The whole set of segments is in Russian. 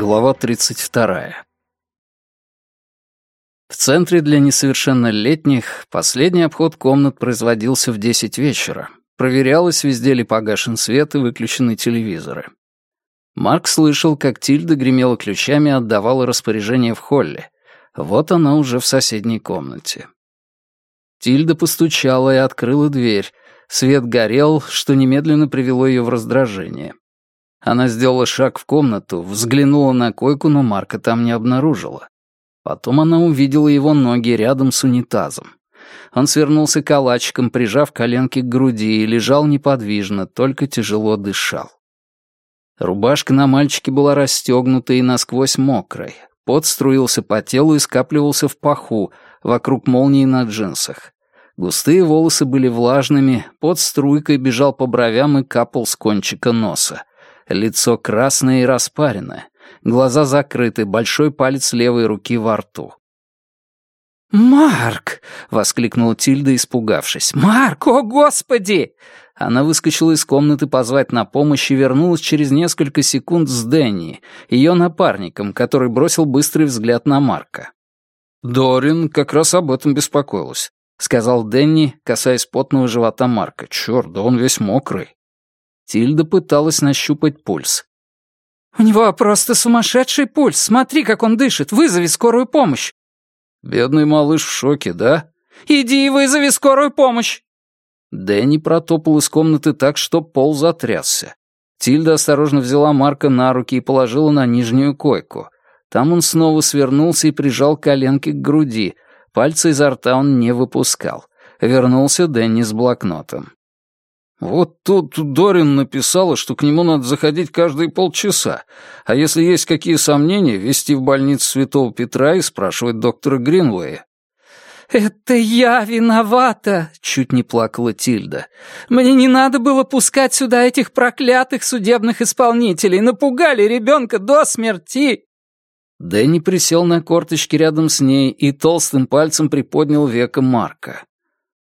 Глава 32. В центре для несовершеннолетних последний обход комнат производился в 10 вечера. Проверялось, везде ли погашен свет и выключены телевизоры. Марк слышал, как Тильда гремела ключами и отдавала распоряжение в холле. Вот она уже в соседней комнате. Тильда постучала и открыла дверь. Свет горел, что немедленно привело ее в раздражение. Она сделала шаг в комнату, взглянула на койку, но Марка там не обнаружила. Потом она увидела его ноги рядом с унитазом. Он свернулся калачиком, прижав коленки к груди, и лежал неподвижно, только тяжело дышал. Рубашка на мальчике была расстегнута и насквозь мокрой. Пот струился по телу и скапливался в паху, вокруг молнии на джинсах. Густые волосы были влажными, пот струйкой бежал по бровям и капал с кончика носа. Лицо красное и распаренное, глаза закрыты, большой палец левой руки во рту. «Марк!» — воскликнула Тильда, испугавшись. «Марк, о господи!» Она выскочила из комнаты позвать на помощь и вернулась через несколько секунд с Дэнни, ее напарником, который бросил быстрый взгляд на Марка. «Дорин как раз об этом беспокоилась», — сказал Дэнни, касаясь потного живота Марка. «Чёрт, да он весь мокрый». Тильда пыталась нащупать пульс. «У него просто сумасшедший пульс. Смотри, как он дышит. Вызови скорую помощь». «Бедный малыш в шоке, да?» «Иди и вызови скорую помощь». Дэнни протопал из комнаты так, что пол затрясся. Тильда осторожно взяла Марка на руки и положила на нижнюю койку. Там он снова свернулся и прижал коленки к груди. Пальцы изо рта он не выпускал. Вернулся Дэнни с блокнотом. Вот тут Дорин написала, что к нему надо заходить каждые полчаса, а если есть какие сомнения, вести в больницу Святого Петра и спрашивать доктора Гринвея. «Это я виновата!» — чуть не плакала Тильда. «Мне не надо было пускать сюда этих проклятых судебных исполнителей. Напугали ребенка до смерти!» Дэнни присел на корточки рядом с ней и толстым пальцем приподнял веко Марка.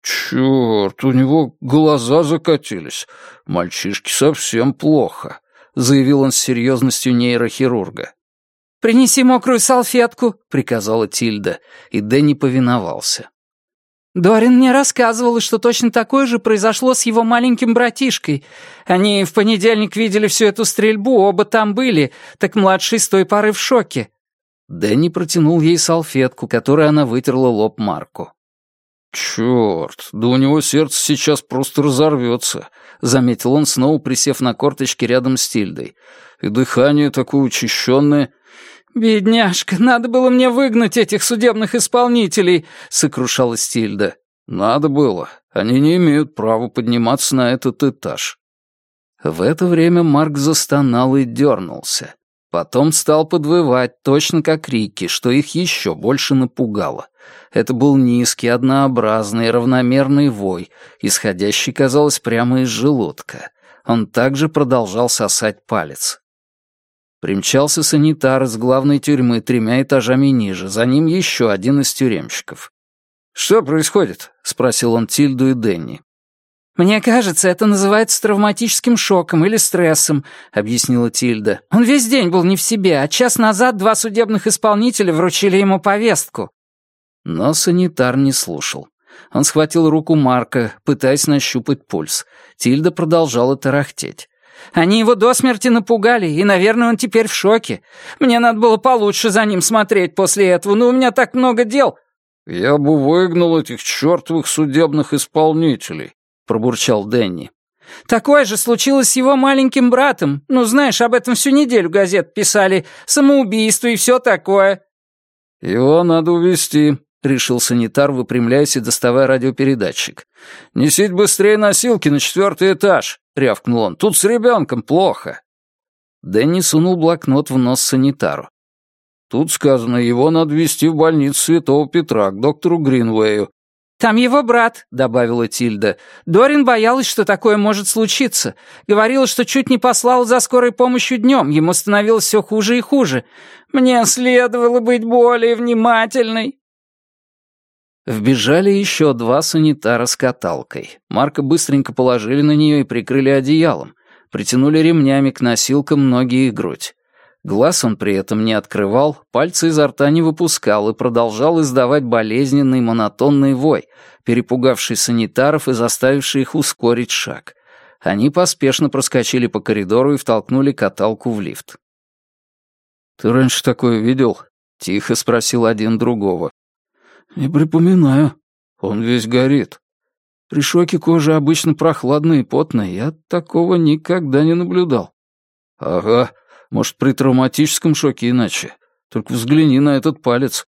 «Черт, у него глаза закатились. Мальчишке совсем плохо», — заявил он с серьезностью нейрохирурга. «Принеси мокрую салфетку», — приказала Тильда, и Дэнни повиновался. «Дорин мне рассказывала, что точно такое же произошло с его маленьким братишкой. Они в понедельник видели всю эту стрельбу, оба там были, так младший с той поры в шоке». Дэнни протянул ей салфетку, которой она вытерла лоб Марку. «Черт, да у него сердце сейчас просто разорвется», — заметил он, снова присев на корточки рядом с Тильдой. «И дыхание такое учащенное». «Бедняжка, надо было мне выгнать этих судебных исполнителей», — сокрушалась Тильда. «Надо было. Они не имеют права подниматься на этот этаж». В это время Марк застонал и дернулся. Потом стал подвывать, точно как Рикки, что их еще больше напугало. Это был низкий, однообразный, равномерный вой, исходящий, казалось, прямо из желудка. Он также продолжал сосать палец. Примчался санитар из главной тюрьмы тремя этажами ниже, за ним еще один из тюремщиков. «Что происходит?» — спросил он Тильду и Денни. «Мне кажется, это называется травматическим шоком или стрессом», — объяснила Тильда. «Он весь день был не в себе, а час назад два судебных исполнителя вручили ему повестку». Но санитар не слушал. Он схватил руку Марка, пытаясь нащупать пульс. Тильда продолжала тарахтеть. «Они его до смерти напугали, и, наверное, он теперь в шоке. Мне надо было получше за ним смотреть после этого, но у меня так много дел». «Я бы выгнал этих чертовых судебных исполнителей», — пробурчал Дэнни. «Такое же случилось с его маленьким братом. Ну, знаешь, об этом всю неделю газет писали. Самоубийство и все такое». «Его надо увезти», — решил санитар, выпрямляясь и доставая радиопередатчик. «Несите быстрее носилки на четвертый этаж», — рявкнул он. «Тут с ребенком плохо». Дэнни сунул блокнот в нос санитару. «Тут сказано, его надо везти в больницу Святого Петра, к доктору Гринвею. «Там его брат», — добавила Тильда. «Дорин боялась, что такое может случиться. Говорила, что чуть не послала за скорой помощью днем. Ему становилось все хуже и хуже. Мне следовало быть более внимательной». Вбежали еще два санитара с каталкой. Марка быстренько положили на нее и прикрыли одеялом. Притянули ремнями к носилкам ноги и грудь. Глаз он при этом не открывал, пальцы изо рта не выпускал и продолжал издавать болезненный монотонный вой, перепугавший санитаров и заставивший их ускорить шаг. Они поспешно проскочили по коридору и втолкнули каталку в лифт. «Ты раньше такое видел?» — тихо спросил один другого. «Не припоминаю. Он весь горит. При шоке кожа обычно прохладная и потная. Я такого никогда не наблюдал». «Ага», может, при травматическом шоке иначе. Только взгляни на этот палец.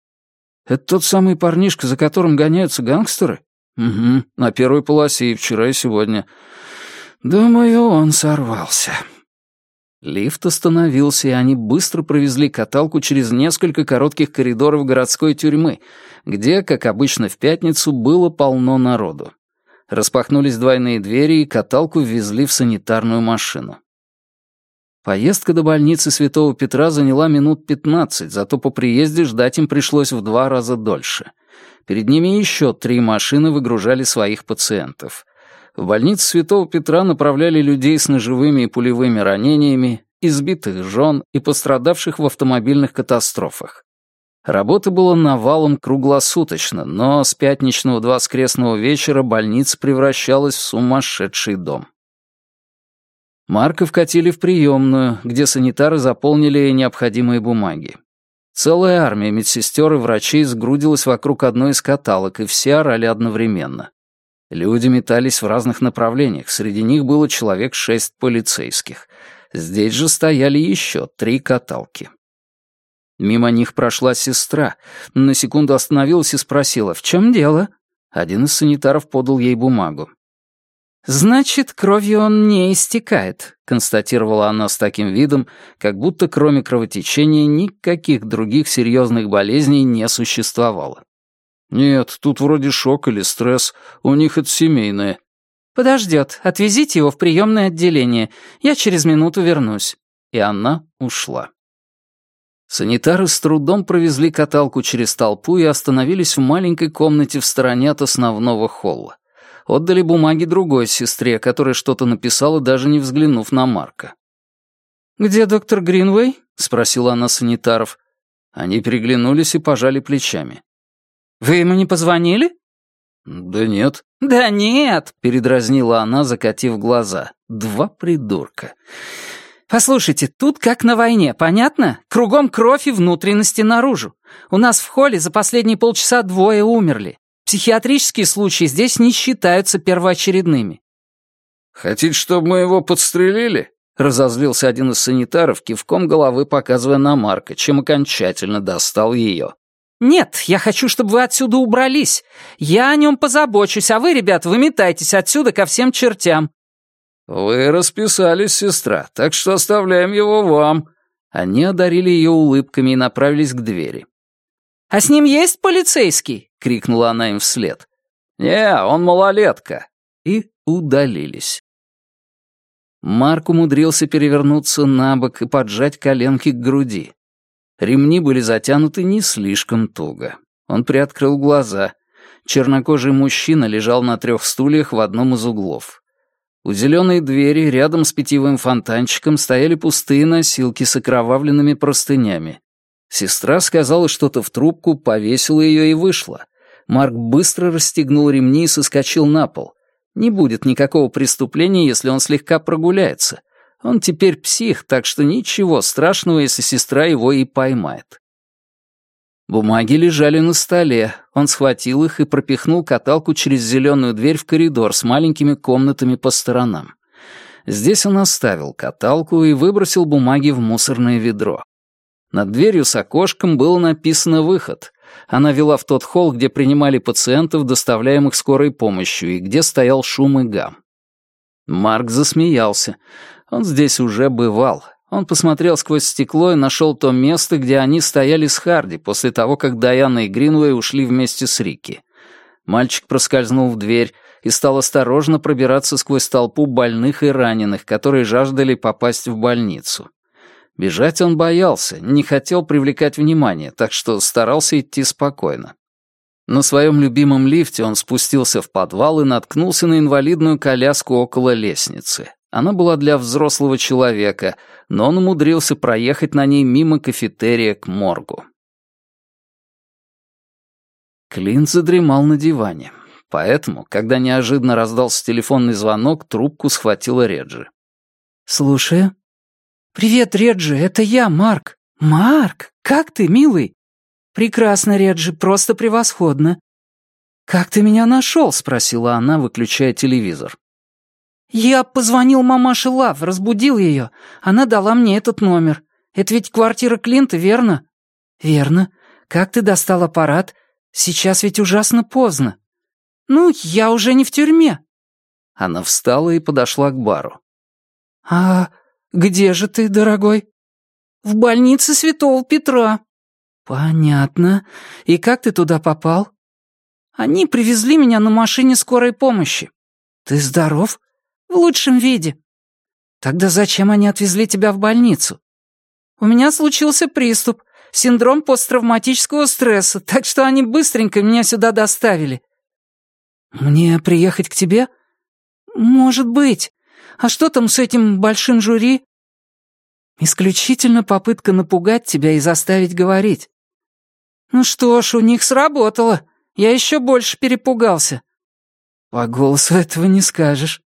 Это тот самый парнишка, за которым гоняются гангстеры? Угу, на первой полосе и вчера, и сегодня. Думаю, он сорвался. Лифт остановился, и они быстро провезли каталку через несколько коротких коридоров городской тюрьмы, где, как обычно в пятницу, было полно народу. Распахнулись двойные двери, и каталку ввезли в санитарную машину. Поездка до больницы Святого Петра заняла минут пятнадцать, зато по приезде ждать им пришлось в два раза дольше. Перед ними еще три машины выгружали своих пациентов. В больницу Святого Петра направляли людей с ножевыми и пулевыми ранениями, избитых жен и пострадавших в автомобильных катастрофах. Работы было навалом круглосуточно, но с пятничного до воскресного вечера больница превращалась в сумасшедший дом. Марка вкатили в приемную, где санитары заполнили необходимые бумаги. Целая армия медсестер и врачей сгрудилась вокруг одной из каталог, и все орали одновременно. Люди метались в разных направлениях, среди них было человек шесть полицейских. Здесь же стояли еще три каталки. Мимо них прошла сестра, на секунду остановилась и спросила, «В чем дело?» Один из санитаров подал ей бумагу. «Значит, кровью он не истекает», — констатировала она с таким видом, как будто кроме кровотечения никаких других серьезных болезней не существовало. «Нет, тут вроде шок или стресс, у них это семейное». «Подождет, отвезите его в приемное отделение, я через минуту вернусь». И она ушла. Санитары с трудом провезли каталку через толпу и остановились в маленькой комнате в стороне от основного холла отдали бумаги другой сестре, которая что-то написала, даже не взглянув на Марка. «Где доктор Гринвей?» — спросила она санитаров. Они переглянулись и пожали плечами. «Вы ему не позвонили?» «Да нет». «Да нет», — передразнила она, закатив глаза. «Два придурка». «Послушайте, тут как на войне, понятно? Кругом кровь и внутренности наружу. У нас в холле за последние полчаса двое умерли. Психиатрические случаи здесь не считаются первоочередными». «Хотите, чтобы мы его подстрелили?» — разозлился один из санитаров, кивком головы показывая на Марка, чем окончательно достал ее. «Нет, я хочу, чтобы вы отсюда убрались. Я о нем позабочусь, а вы, ребят, выметайтесь отсюда ко всем чертям». «Вы расписались, сестра, так что оставляем его вам». Они одарили ее улыбками и направились к двери. «А с ним есть полицейский?» — крикнула она им вслед. «Не, он малолетка». И удалились. Марк умудрился перевернуться на бок и поджать коленки к груди. Ремни были затянуты не слишком туго. Он приоткрыл глаза. Чернокожий мужчина лежал на трех стульях в одном из углов. У зеленой двери рядом с питьевым фонтанчиком стояли пустые носилки с окровавленными простынями. Сестра сказала что-то в трубку, повесила ее и вышла. Марк быстро расстегнул ремни и соскочил на пол. Не будет никакого преступления, если он слегка прогуляется. Он теперь псих, так что ничего страшного, если сестра его и поймает. Бумаги лежали на столе. Он схватил их и пропихнул каталку через зеленую дверь в коридор с маленькими комнатами по сторонам. Здесь он оставил каталку и выбросил бумаги в мусорное ведро. Над дверью с окошком было написано «Выход». Она вела в тот холл, где принимали пациентов, доставляемых скорой помощью, и где стоял шум и гам. Марк засмеялся. Он здесь уже бывал. Он посмотрел сквозь стекло и нашел то место, где они стояли с Харди после того, как Дайана и Гринвей ушли вместе с Рикки. Мальчик проскользнул в дверь и стал осторожно пробираться сквозь толпу больных и раненых, которые жаждали попасть в больницу. Бежать он боялся, не хотел привлекать внимание, так что старался идти спокойно. На своем любимом лифте он спустился в подвал и наткнулся на инвалидную коляску около лестницы. Она была для взрослого человека, но он умудрился проехать на ней мимо кафетерия к моргу. Клинт задремал на диване. Поэтому, когда неожиданно раздался телефонный звонок, трубку схватила Реджи. «Слушаю». «Привет, Реджи, это я, Марк». «Марк, как ты, милый?» «Прекрасно, Реджи, просто превосходно». «Как ты меня нашел?» — спросила она, выключая телевизор. «Я позвонил мамаше Лав, разбудил ее. Она дала мне этот номер. Это ведь квартира Клинта, верно?» «Верно. Как ты достал аппарат? Сейчас ведь ужасно поздно». «Ну, я уже не в тюрьме». Она встала и подошла к бару. «А где же ты, дорогой?» «В больнице Святого Петра». «Понятно. И как ты туда попал?» «Они привезли меня на машине скорой помощи». «Ты здоров?» «В лучшем виде». «Тогда зачем они отвезли тебя в больницу?» «У меня случился приступ, синдром посттравматического стресса, так что они быстренько меня сюда доставили». «Мне приехать к тебе?» «Может быть. А что там с этим большим жюри?» «Исключительно попытка напугать тебя и заставить говорить». «Ну что ж, у них сработало. Я еще больше перепугался». «По голосу этого не скажешь».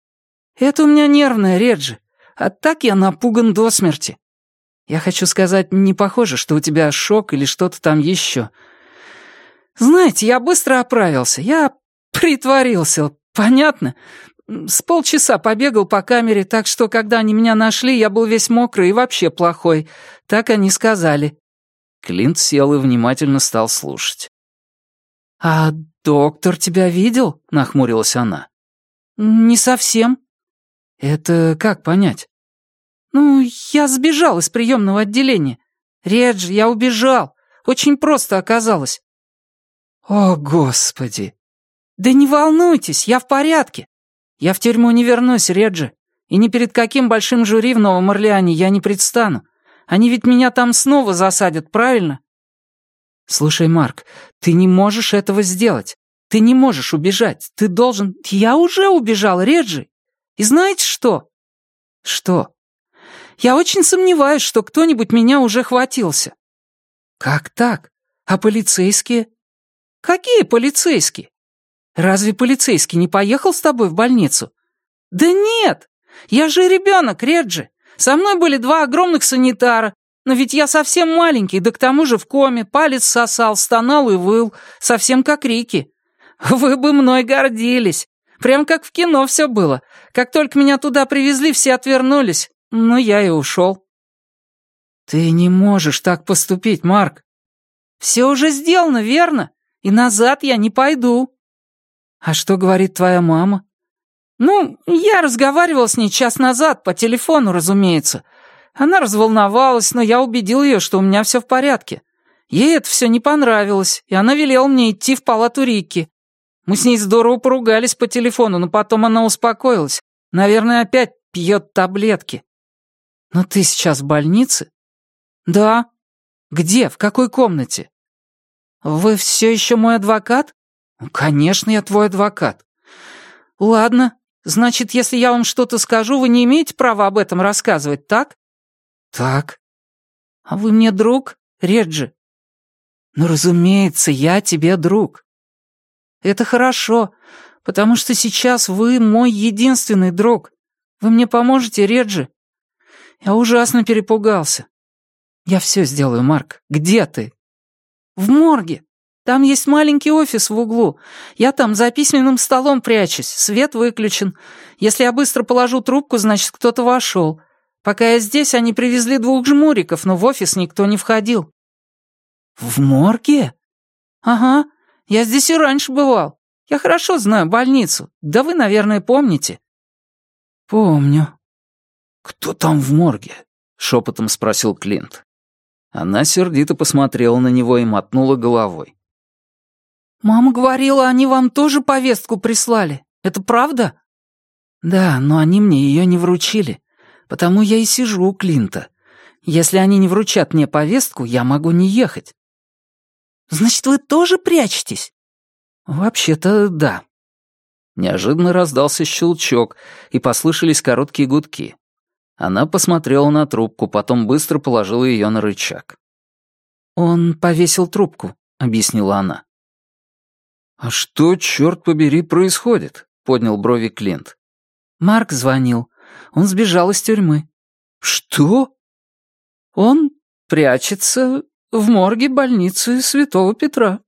«Это у меня нервная, Реджи. А так я напуган до смерти. Я хочу сказать, не похоже, что у тебя шок или что-то там еще. Знаете, я быстро оправился. Я притворился, понятно? С полчаса побегал по камере, так что, когда они меня нашли, я был весь мокрый и вообще плохой. Так они сказали». Клинт сел и внимательно стал слушать. «А доктор тебя видел?» — нахмурилась она. «Не совсем». «Это как понять?» «Ну, я сбежал из приемного отделения. Реджи, я убежал. Очень просто оказалось». «О, Господи!» «Да не волнуйтесь, я в порядке. Я в тюрьму не вернусь, Реджи, и ни перед каким большим жюри в Новом Орлеане я не предстану. Они ведь меня там снова засадят, правильно?» «Слушай, Марк, ты не можешь этого сделать. Ты не можешь убежать. Ты должен...» «Я уже убежал, Реджи. И знаете что?» «Что?» «Я очень сомневаюсь, что кто-нибудь меня уже хватился». «Как так? А полицейские?» «Какие полицейские? Разве полицейский не поехал с тобой в больницу? Да нет! Я же ребенок, Реджи. Со мной были два огромных санитара. Но ведь я совсем маленький, да к тому же в коме, палец сосал, стонал и выл, совсем как Рики. Вы бы мной гордились. Прям как в кино все было. Как только меня туда привезли, все отвернулись. Ну, я и ушел. Ты не можешь так поступить, Марк. Все уже сделано, верно? И назад я не пойду. «А что говорит твоя мама?» «Ну, я разговаривал с ней час назад, по телефону, разумеется. Она разволновалась, но я убедил ее, что у меня все в порядке. Ей это все не понравилось, и она велела мне идти в палату Рикки. Мы с ней здорово поругались по телефону, но потом она успокоилась. Наверное, опять пьет таблетки. Но ты сейчас в больнице? Да. Где? В какой комнате? Вы все еще мой адвокат? «Конечно, я твой адвокат». «Ладно, значит, если я вам что-то скажу, вы не имеете права об этом рассказывать, так?» «Так». «А вы мне друг, Реджи?» «Ну, разумеется, я тебе друг». «Это хорошо, потому что сейчас вы мой единственный друг. Вы мне поможете, Реджи?» «Я ужасно перепугался». «Я все сделаю, Марк. Где ты?» «В морге. Там есть маленький офис в углу. Я там за письменным столом прячусь, свет выключен. Если я быстро положу трубку, значит, кто-то вошел. Пока я здесь, они привезли двух жмуриков, но в офис никто не входил». «В морге?» «Ага, я здесь и раньше бывал. Я хорошо знаю больницу. Да вы, наверное, помните». «Помню». «Кто там в морге?» — шепотом спросил Клинт. Она сердито посмотрела на него и мотнула головой. «Мама говорила, они вам тоже повестку прислали. Это правда?» «Да, но они мне ее не вручили. Потому я и сижу у Клинта. Если они не вручат мне повестку, я могу не ехать». «Значит, вы тоже прячетесь?» «Вообще-то, да». Неожиданно раздался щелчок, и послышались короткие гудки. Она посмотрела на трубку, потом быстро положила ее на рычаг. «Он повесил трубку», — объяснила она. «А что, черт побери, происходит?» — поднял брови Клинт. «Марк звонил. Он сбежал из тюрьмы». «Что?» «Он прячется в морге больницы Святого Петра».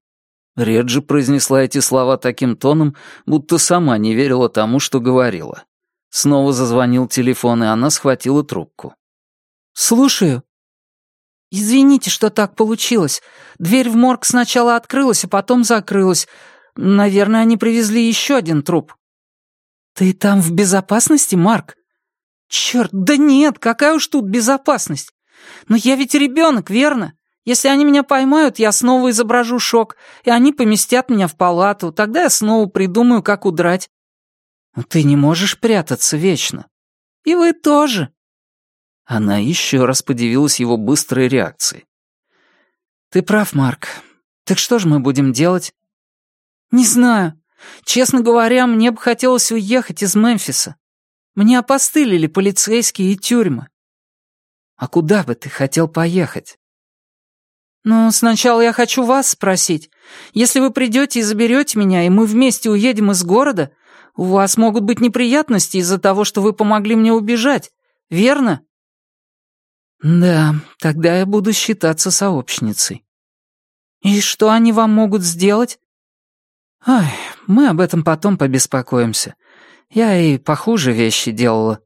Реджи произнесла эти слова таким тоном, будто сама не верила тому, что говорила. Снова зазвонил телефон, и она схватила трубку. «Слушаю». «Извините, что так получилось. Дверь в морг сначала открылась, а потом закрылась. Наверное, они привезли еще один труп». «Ты там в безопасности, Марк?» «Черт, да нет, какая уж тут безопасность. Но я ведь ребенок, верно? Если они меня поймают, я снова изображу шок, и они поместят меня в палату. Тогда я снова придумаю, как удрать. Ты не можешь прятаться вечно. И вы тоже. Она еще раз подивилась его быстрой реакцией. Ты прав, Марк. Так что же мы будем делать? Не знаю. Честно говоря, мне бы хотелось уехать из Мемфиса. Мне опостылили полицейские и тюрьмы. А куда бы ты хотел поехать? «Ну, сначала я хочу вас спросить. Если вы придете и заберете меня, и мы вместе уедем из города, у вас могут быть неприятности из-за того, что вы помогли мне убежать, верно?» «Да, тогда я буду считаться сообщницей». «И что они вам могут сделать?» «Ой, мы об этом потом побеспокоимся. Я и похуже вещи делала».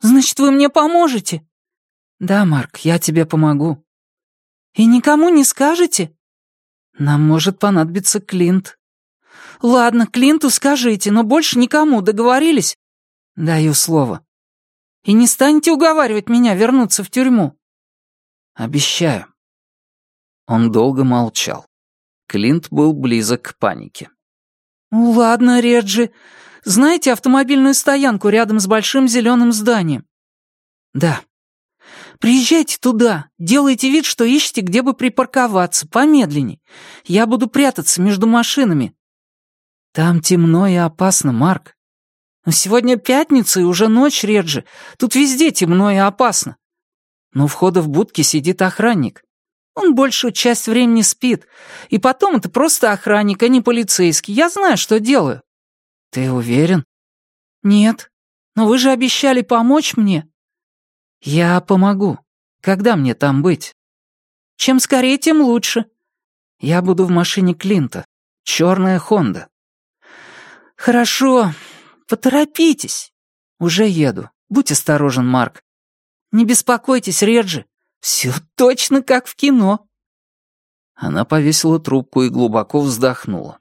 «Значит, вы мне поможете?» «Да, Марк, я тебе помогу. «И никому не скажете?» «Нам может понадобиться Клинт». «Ладно, Клинту скажите, но больше никому, договорились?» «Даю слово». «И не станете уговаривать меня вернуться в тюрьму?» «Обещаю». Он долго молчал. Клинт был близок к панике. «Ладно, Реджи. Знаете автомобильную стоянку рядом с большим зеленым зданием?» «Да». Приезжайте туда, делайте вид, что ищете, где бы припарковаться, помедленней. Я буду прятаться между машинами». «Там темно и опасно, Марк». «Но сегодня пятница и уже ночь, Реджи. Тут везде темно и опасно». Но у входа в будки сидит охранник. Он большую часть времени спит. И потом это просто охранник, а не полицейский. Я знаю, что делаю». «Ты уверен?» «Нет. Но вы же обещали помочь мне». «Я помогу. Когда мне там быть?» «Чем скорее, тем лучше». «Я буду в машине Клинта. Черная Хонда». «Хорошо. Поторопитесь. Уже еду. Будь осторожен, Марк. Не беспокойтесь, Реджи. Все точно как в кино». Она повесила трубку и глубоко вздохнула.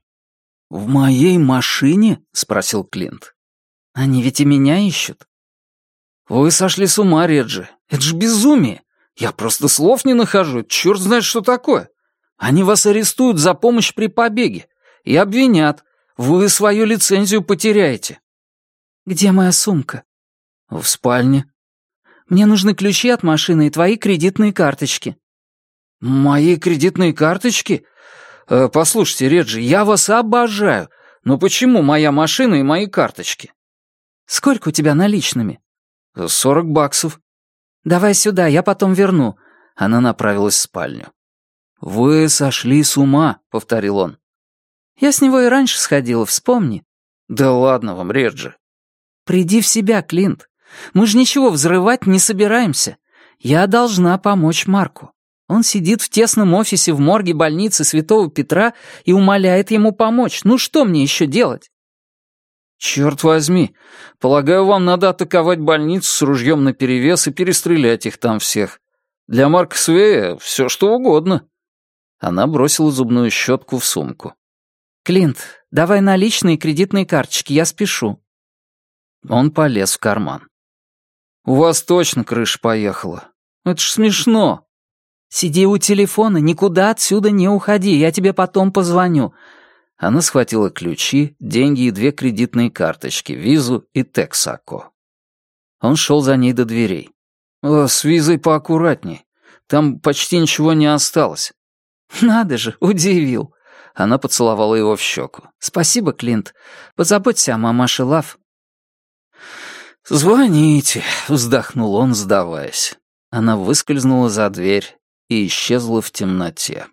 «В моей машине?» — спросил Клинт. «Они ведь и меня ищут. «Вы сошли с ума, Реджи. Это же безумие. Я просто слов не нахожу. Черт знает, что такое. Они вас арестуют за помощь при побеге и обвинят. Вы свою лицензию потеряете». «Где моя сумка?» «В спальне». «Мне нужны ключи от машины и твои кредитные карточки». «Мои кредитные карточки? Э, послушайте, Реджи, я вас обожаю. Но почему моя машина и мои карточки?» «Сколько у тебя наличными?» «Сорок баксов». «Давай сюда, я потом верну». Она направилась в спальню. «Вы сошли с ума», — повторил он. «Я с него и раньше сходила, вспомни». «Да ладно вам, Реджи». «Приди в себя, Клинт. Мы же ничего взрывать не собираемся. Я должна помочь Марку. Он сидит в тесном офисе в морге больницы Святого Петра и умоляет ему помочь. Ну что мне еще делать?» «Черт возьми! Полагаю, вам надо атаковать больницу с ружьем наперевес и перестрелять их там всех. Для Марка Свея все что угодно». Она бросила зубную щетку в сумку. «Клинт, давай наличные кредитные карточки, я спешу». Он полез в карман. «У вас точно крыша поехала. Это ж смешно». «Сиди у телефона, никуда отсюда не уходи, я тебе потом позвоню. Она схватила ключи, деньги и две кредитные карточки, визу и Тексако. Он шел за ней до дверей. «О, с визой поаккуратней. Там почти ничего не осталось». «Надо же, удивил». Она поцеловала его в щеку. «Спасибо, Клинт. Позаботься о мамаше Лав». «Звоните», — вздохнул он, сдаваясь. Она выскользнула за дверь и исчезла в темноте.